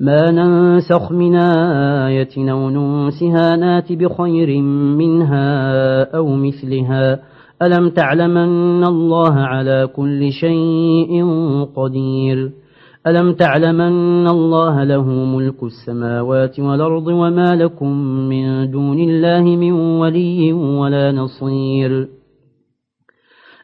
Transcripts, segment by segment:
ما ننسخ من آية أو ننسها نات بخير منها أو مثلها. ألم تعلمن الله على كل شيء قدير؟ ألم تعلمن الله له ملك السماوات والأرض وما لكم من دون الله من ولي ولا نصير؟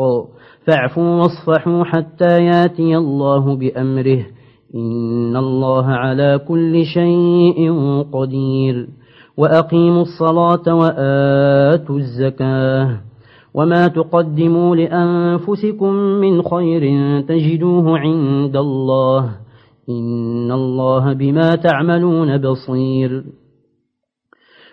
الحق. فاعفوا واصفحوا حتى ياتي الله بأمره. إن الله على كل شيء قدير. وأقيموا الصلاة وآتوا الزكاة. وما تقدموا لأنفسكم من خير تجدوه عند الله. إن الله بما تعملون بصير.